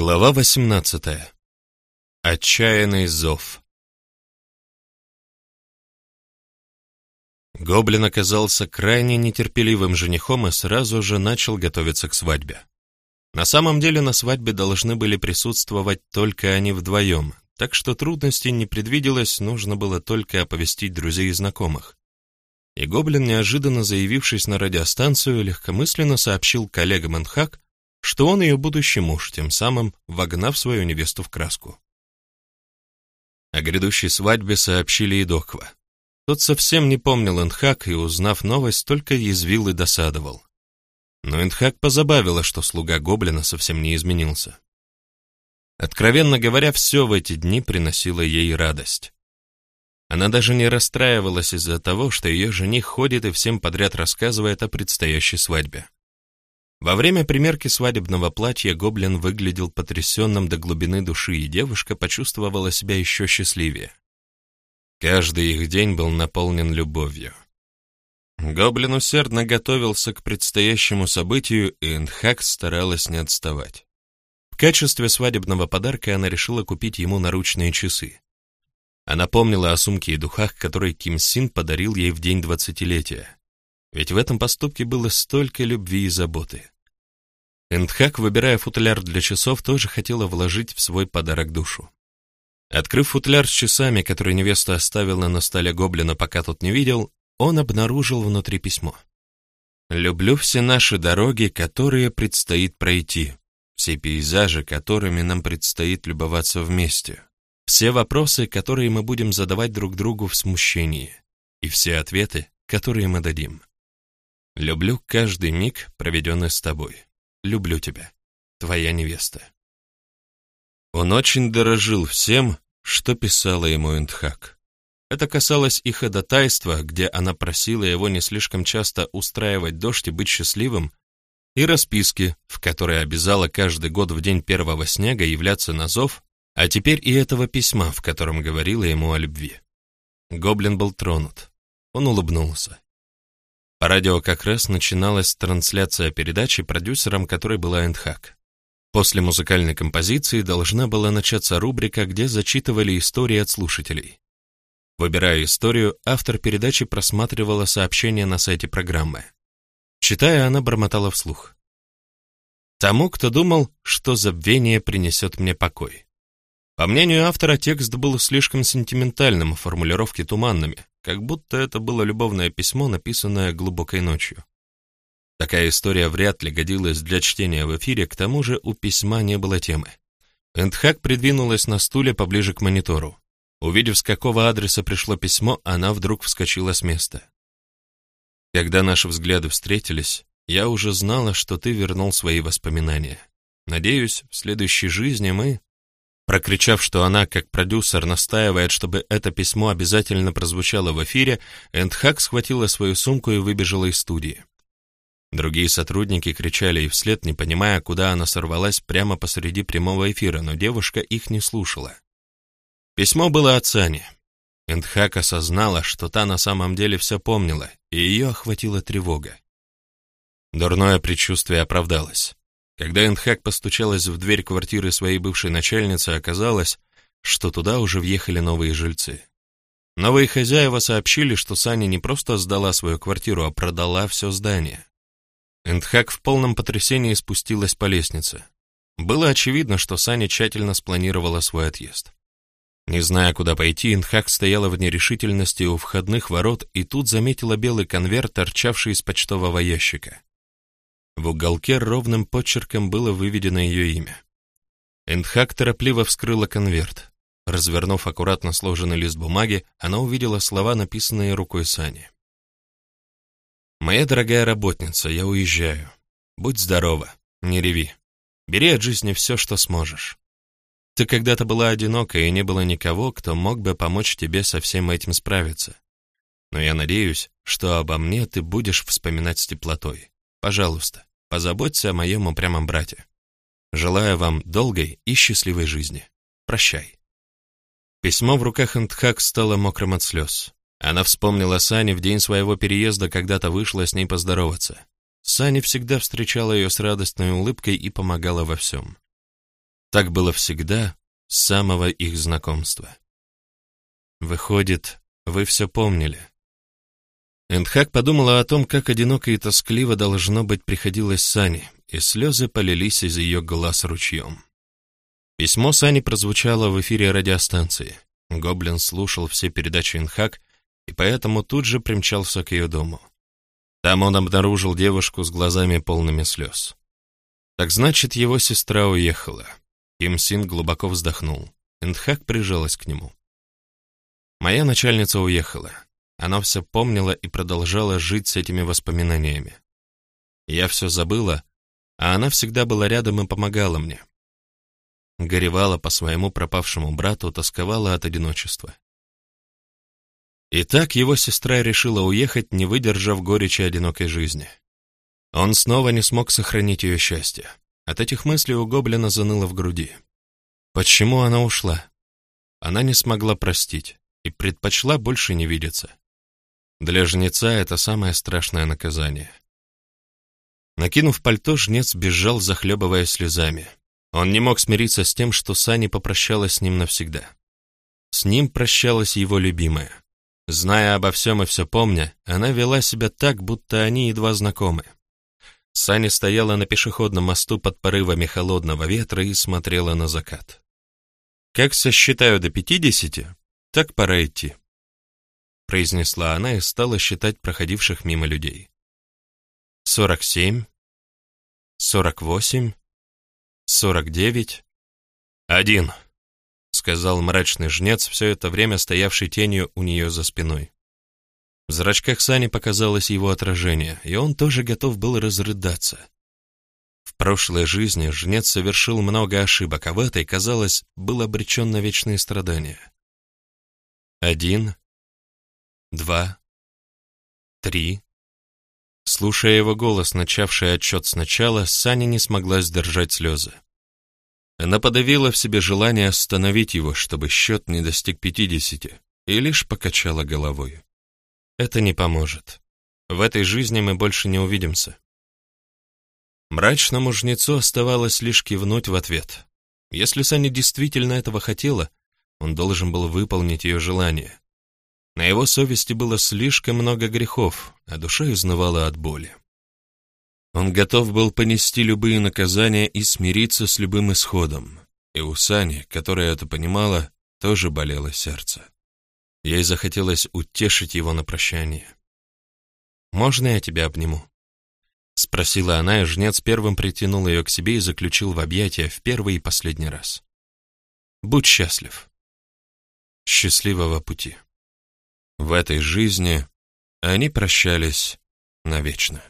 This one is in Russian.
Глава 18. Отчаянный зов. Гоблин оказался крайне нетерпеливым женихом и сразу же начал готовиться к свадьбе. На самом деле на свадьбе должны были присутствовать только они вдвоем, так что трудностей не предвиделось, нужно было только оповестить друзей и знакомых. И Гоблин, неожиданно заявившись на радиостанцию, легкомысленно сообщил коллегам Энхак, что он ее будущий муж, тем самым вогнав свою невесту в краску. О грядущей свадьбе сообщили и Доква. Тот совсем не помнил Энхак и, узнав новость, только язвил и досадовал. Но Энхак позабавило, что слуга гоблина совсем не изменился. Откровенно говоря, все в эти дни приносило ей радость. Она даже не расстраивалась из-за того, что ее жених ходит и всем подряд рассказывает о предстоящей свадьбе. Во время примерки свадебного платья гоблин выглядел потрясенным до глубины души, и девушка почувствовала себя еще счастливее. Каждый их день был наполнен любовью. Гоблин усердно готовился к предстоящему событию, и Энхак старалась не отставать. В качестве свадебного подарка она решила купить ему наручные часы. Она помнила о сумке и духах, которые Ким Син подарил ей в день двадцатилетия. Ведь в этом поступке было столько любви и заботы. Эндхак, выбирая футляр для часов, тоже хотела вложить в свой подарок душу. Открыв футляр с часами, который невеста оставила на столе гоблина, пока тот не видел, он обнаружил внутри письмо. «Люблю все наши дороги, которые предстоит пройти, все пейзажи, которыми нам предстоит любоваться вместе, все вопросы, которые мы будем задавать друг другу в смущении, и все ответы, которые мы дадим. Люблю каждый миг, проведенный с тобой. Люблю тебя. Твоя невеста. Он очень дорожил всем, что писала ему Эндхак. Это касалось и ходатайства, где она просила его не слишком часто устраивать дождь и быть счастливым, и расписки, в которой обязала каждый год в день первого снега являться на зов, а теперь и этого письма, в котором говорила ему о любви. Гоблин был тронут. Он улыбнулся. По радио как раз начиналась трансляция передачи, продюсером которой была Эндхак. После музыкальной композиции должна была начаться рубрика, где зачитывали истории от слушателей. Выбирая историю, автор передачи просматривала сообщения на сайте программы. Читая, она бормотала вслух. «Тому, кто думал, что забвение принесет мне покой». По мнению автора, текст был слишком сентиментальным, формулировки туманными как будто это было любовное письмо, написанное глубокой ночью. Такая история вряд ли годилась для чтения в эфире, к тому же у письма не было темы. Эндхак придвинулась на стуле поближе к монитору. Увидев, с какого адреса пришло письмо, она вдруг вскочила с места. Когда наши взгляды встретились, я уже знала, что ты вернул свои воспоминания. Надеюсь, в следующей жизни мы Прокричав, что она, как продюсер, настаивает, чтобы это письмо обязательно прозвучало в эфире, Эндхак схватила свою сумку и выбежала из студии. Другие сотрудники кричали ей вслед, не понимая, куда она сорвалась прямо посреди прямого эфира, но девушка их не слушала. Письмо было от Сани. Эндхак осознала, что та на самом деле все помнила, и ее охватила тревога. Дурное предчувствие оправдалось. Когда Эндхак постучалась в дверь квартиры своей бывшей начальницы, оказалось, что туда уже въехали новые жильцы. Новые хозяева сообщили, что Саня не просто сдала свою квартиру, а продала все здание. Эндхак в полном потрясении спустилась по лестнице. Было очевидно, что Саня тщательно спланировала свой отъезд. Не зная, куда пойти, Эндхак стояла в нерешительности у входных ворот и тут заметила белый конверт, торчавший из почтового ящика. В уголке ровным почерком было выведено ее имя. Эндхак торопливо вскрыла конверт. Развернув аккуратно сложенный лист бумаги, она увидела слова, написанные рукой Сани. «Моя дорогая работница, я уезжаю. Будь здорова, не реви. Бери от жизни все, что сможешь. Ты когда-то была одинока, и не было никого, кто мог бы помочь тебе со всем этим справиться. Но я надеюсь, что обо мне ты будешь вспоминать с теплотой. Пожалуйста, Позаботься о моем упрямом брате. Желаю вам долгой и счастливой жизни. Прощай. Письмо в руках Эндхак стало мокрым от слез. Она вспомнила Сани в день своего переезда, когда-то вышла с ней поздороваться. Сани всегда встречала ее с радостной улыбкой и помогала во всем. Так было всегда с самого их знакомства. Выходит, вы все помнили. Эндхак подумала о том, как одиноко и тоскливо должно быть приходилось Сане, и слезы полились из ее глаз ручьем. Письмо Сани прозвучало в эфире радиостанции. Гоблин слушал все передачи Инхак и поэтому тут же примчался к ее дому. Там он обнаружил девушку с глазами полными слез. Так значит, его сестра уехала. Ким Син глубоко вздохнул. Эндхак прижалась к нему. Моя начальница уехала. Она все помнила и продолжала жить с этими воспоминаниями. Я все забыла, а она всегда была рядом и помогала мне. Горевала по своему пропавшему брату, тосковала от одиночества. И так его сестра решила уехать, не выдержав горечи одинокой жизни. Он снова не смог сохранить ее счастье. От этих мыслей у гоблина заныло в груди. Почему она ушла? Она не смогла простить и предпочла больше не видеться. Для жнеца это самое страшное наказание. Накинув пальто, жнец бежал, захлебывая слезами. Он не мог смириться с тем, что Сани попрощалась с ним навсегда. С ним прощалась его любимая. Зная обо всем и все помня, она вела себя так, будто они едва знакомы. Сани стояла на пешеходном мосту под порывами холодного ветра и смотрела на закат. «Как сосчитаю до пятидесяти, так пора идти», — произнесла она и стала считать проходивших мимо людей. «Сорок семь, сорок восемь, сорок девять, один», — сказал мрачный жнец, все это время стоявший тенью у нее за спиной. В зрачках Сани показалось его отражение, и он тоже готов был разрыдаться. В прошлой жизни жнец совершил много ошибок, а в этой, казалось, был обречен на вечные страдания. Один, два, три. Слушая его голос, начавший отчет сначала, Саня не смогла сдержать слезы. Она подавила в себе желание остановить его, чтобы счет не достиг пятидесяти, и лишь покачала головой. Это не поможет. В этой жизни мы больше не увидимся. Мрачному жнецу оставалось лишь кивнуть в ответ. Если Саня действительно этого хотела, он должен был выполнить ее желание. На его совести было слишком много грехов, а душа изнывала от боли. Он готов был понести любые наказания и смириться с любым исходом. И у Сани, которая это понимала, тоже болело сердце. Ей захотелось утешить его на прощание. «Можно я тебя обниму?» Спросила она, и жнец первым притянул ее к себе и заключил в объятия в первый и последний раз. «Будь счастлив. Счастливого пути». В этой жизни они прощались навечно.